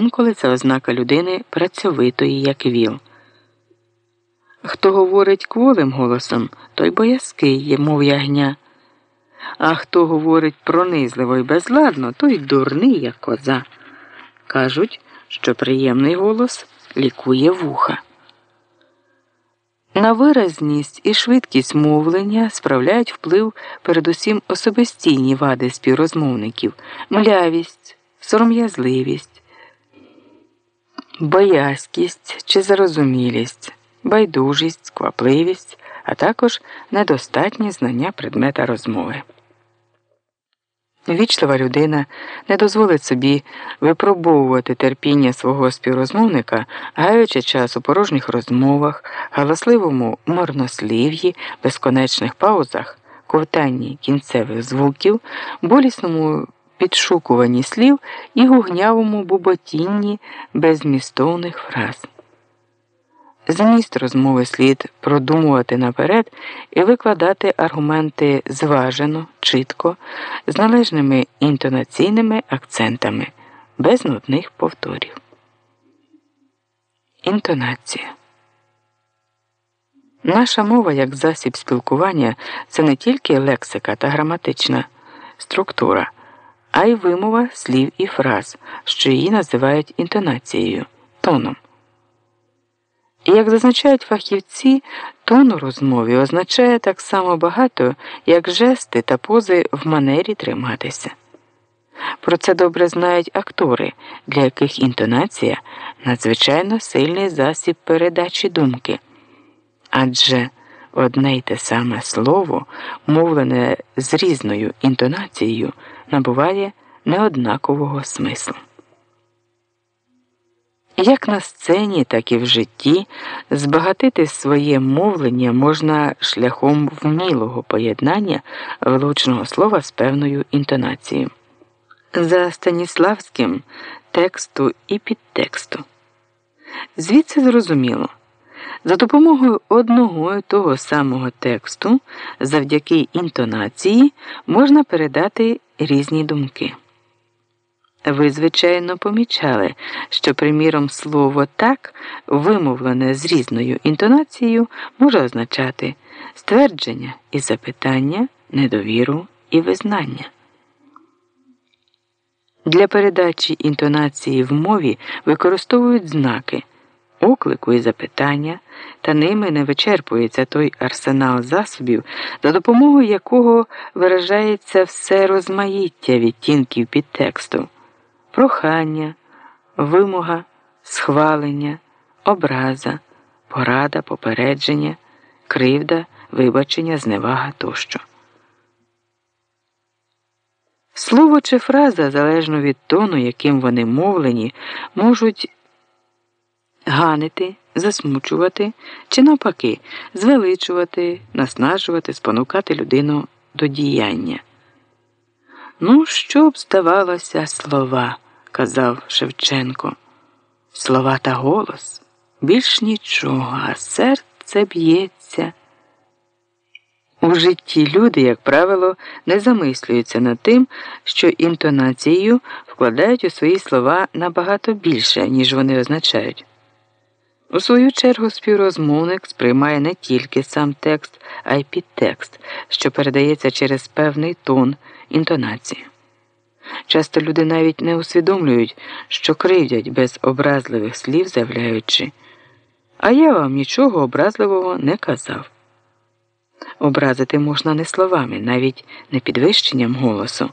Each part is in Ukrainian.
Інколи це ознака людини працьовитої, як віл. Хто говорить кволим голосом, той боязкий є, мов ягня. А хто говорить пронизливо і безладно, той дурний, як коза. Кажуть, що приємний голос лікує вуха. На виразність і швидкість мовлення справляють вплив передусім особистійні вади співрозмовників, млявість, сором'язливість, боязкість чи зарозумілість, байдужість, квапливість, а також недостатні знання предмета розмови. Вічлива людина не дозволить собі випробовувати терпіння свого співрозмовника, гаючи час у порожніх розмовах, галасливому марнослів'ї, безконечних паузах, ковтанні кінцевих звуків, болісному підшукуванні слів і гугнявому буботінні безмістовних фраз. Зміст розмови слід продумувати наперед і викладати аргументи зважено, чітко, з належними інтонаційними акцентами, без нудних повторів. Інтонація. Наша мова як засіб спілкування це не тільки лексика та граматична структура, а й вимова слів і фраз, що її називають інтонацією, тоном. І як зазначають фахівці, тон у розмові означає так само багато, як жести та пози в манері триматися. Про це добре знають актори, для яких інтонація надзвичайно сильний засіб передачі думки. Адже одне й те саме слово, мовлене з різною інтонацією, набуває неоднакового смислу. Як на сцені, так і в житті збагатити своє мовлення можна шляхом вмілого поєднання влучного слова з певною інтонацією. За Станіславським тексту і підтексту. Звідси зрозуміло. За допомогою одного і того самого тексту, завдяки інтонації, можна передати різні думки. Ви, звичайно, помічали, що, приміром, слово так, вимовлене з різною інтонацією, може означати ствердження і запитання, недовіру і визнання. Для передачі інтонації в мові використовують знаки оклику і запитання, та ними не вичерпується той арсенал засобів, за допомогою якого виражається все розмаїття відтінків підтексту прохання, вимога, схвалення, образа, порада, попередження, кривда, вибачення, зневага тощо. Слово чи фраза, залежно від тону, яким вони мовлені, можуть ганити, засмучувати чи, навпаки, звеличувати, наснажувати, спонукати людину до діяння. Ну, що б здавалося слова казав Шевченко. Слова та голос більш нічого, а серце б'ється. У житті люди, як правило, не замислюються над тим, що інтонацією вкладають у свої слова набагато більше, ніж вони означають. У свою чергу співрозмовник сприймає не тільки сам текст, а й підтекст, що передається через певний тон інтонації. Часто люди навіть не усвідомлюють, що кривдять без образливих слів, заявляючи, а я вам нічого образливого не казав. Образити можна не словами, навіть не підвищенням голосу,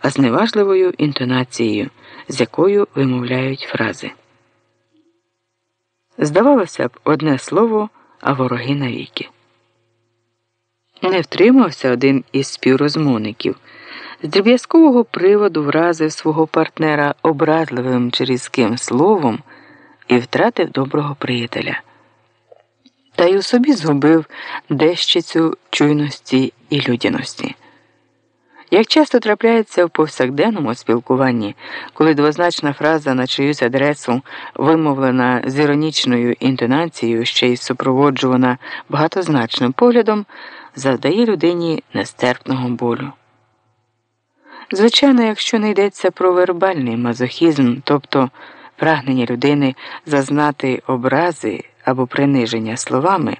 а зневажливою інтонацією, з якою вимовляють фрази. Здавалося б, одне слово, а вороги навіки. Не втримався один із співрозмовників. З дріб'язкового приводу вразив свого партнера образливим чи різким словом і втратив доброго приятеля. Та й у собі згубив дещицю чуйності і людяності. Як часто трапляється в повсякденному спілкуванні, коли двозначна фраза на чиюсь адресу вимовлена з іронічною інтонацією, ще й супроводжувана багатозначним поглядом, завдає людині нестерпного болю. Звичайно, якщо не йдеться про вербальний мазохізм, тобто прагнення людини зазнати образи або приниження словами.